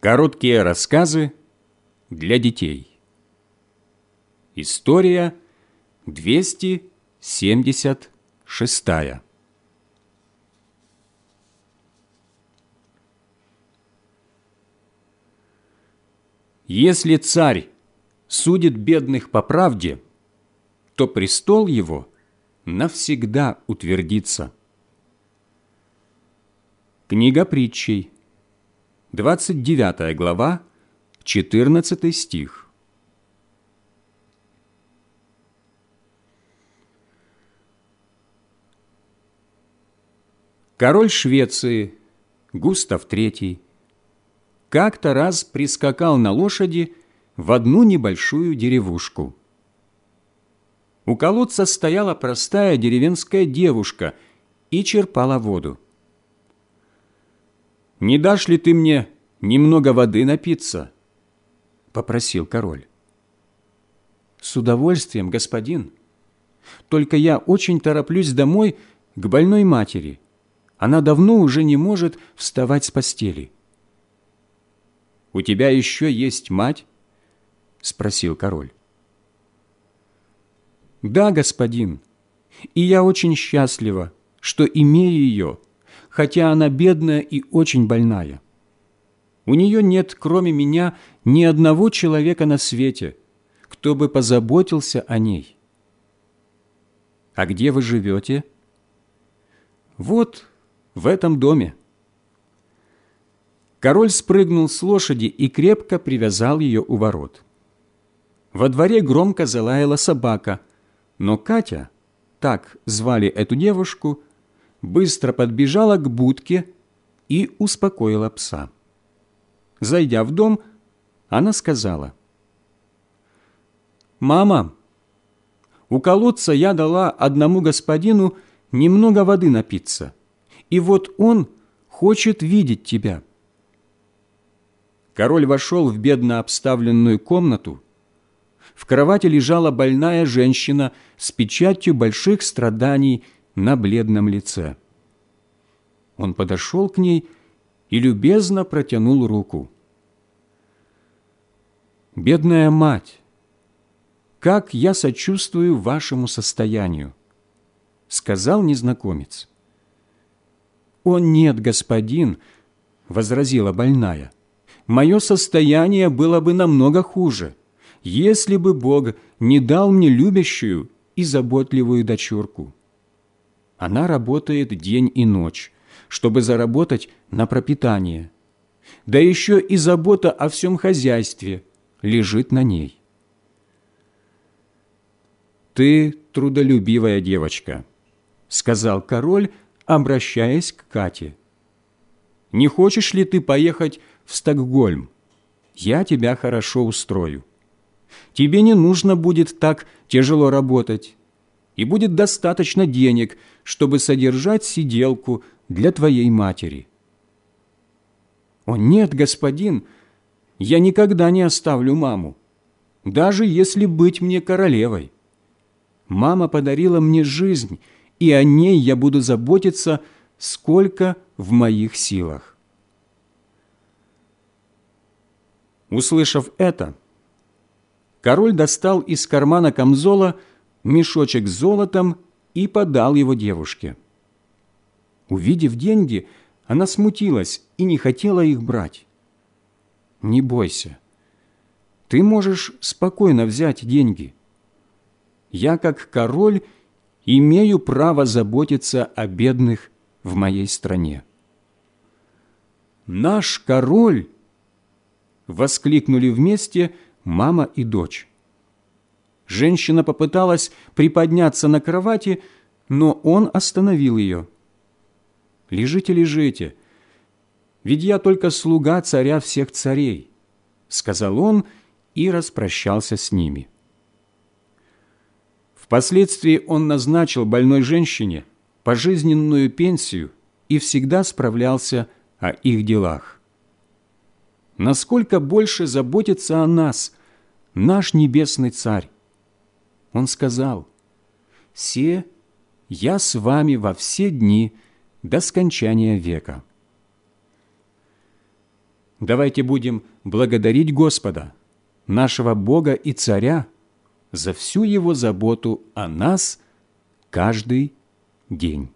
Короткие рассказы для детей. История 276. Если царь судит бедных по правде, то престол его навсегда утвердится. Книга притчей, 29 глава, 14 стих. Король Швеции Густав III как-то раз прискакал на лошади в одну небольшую деревушку. У колодца стояла простая деревенская девушка и черпала воду. «Не дашь ли ты мне немного воды напиться?» – попросил король. «С удовольствием, господин. Только я очень тороплюсь домой к больной матери. Она давно уже не может вставать с постели». «У тебя еще есть мать?» – спросил король. «Да, господин, и я очень счастлива, что имею ее, хотя она бедная и очень больная. У нее нет, кроме меня, ни одного человека на свете, кто бы позаботился о ней. А где вы живете? Вот в этом доме. Король спрыгнул с лошади и крепко привязал ее у ворот. Во дворе громко залаяла собака, но Катя, так звали эту девушку, быстро подбежала к будке и успокоила пса. Зайдя в дом, она сказала, «Мама, у колодца я дала одному господину немного воды напиться, и вот он хочет видеть тебя». Король вошел в бедно обставленную комнату. В кровати лежала больная женщина с печатью больших страданий на бледном лице. Он подошел к ней и любезно протянул руку. «Бедная мать, как я сочувствую вашему состоянию!» — сказал незнакомец. «О нет, господин!» — возразила больная. «Мое состояние было бы намного хуже, если бы Бог не дал мне любящую и заботливую дочурку. Она работает день и ночь, чтобы заработать на пропитание. Да еще и забота о всем хозяйстве лежит на ней. «Ты трудолюбивая девочка», — сказал король, обращаясь к Кате. «Не хочешь ли ты поехать в Стокгольм? Я тебя хорошо устрою. Тебе не нужно будет так тяжело работать, и будет достаточно денег, чтобы содержать сиделку для твоей матери». «О нет, господин, я никогда не оставлю маму, даже если быть мне королевой. Мама подарила мне жизнь, и о ней я буду заботиться, сколько в моих силах». Услышав это, король достал из кармана камзола мешочек с золотом и подал его девушке. Увидев деньги, она смутилась и не хотела их брать. «Не бойся, ты можешь спокойно взять деньги. Я, как король, имею право заботиться о бедных в моей стране». «Наш король!» — воскликнули вместе мама и дочь. Женщина попыталась приподняться на кровати, но он остановил ее. «Лежите, лежите, ведь я только слуга царя всех царей», — сказал он и распрощался с ними. Впоследствии он назначил больной женщине пожизненную пенсию и всегда справлялся о их делах. Насколько больше заботится о нас наш Небесный Царь, он сказал, «Се я с вами во все дни до скончания века». Давайте будем благодарить Господа, нашего Бога и Царя, за всю Его заботу о нас каждый день.